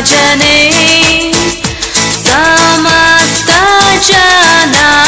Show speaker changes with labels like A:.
A: जने समस्त जना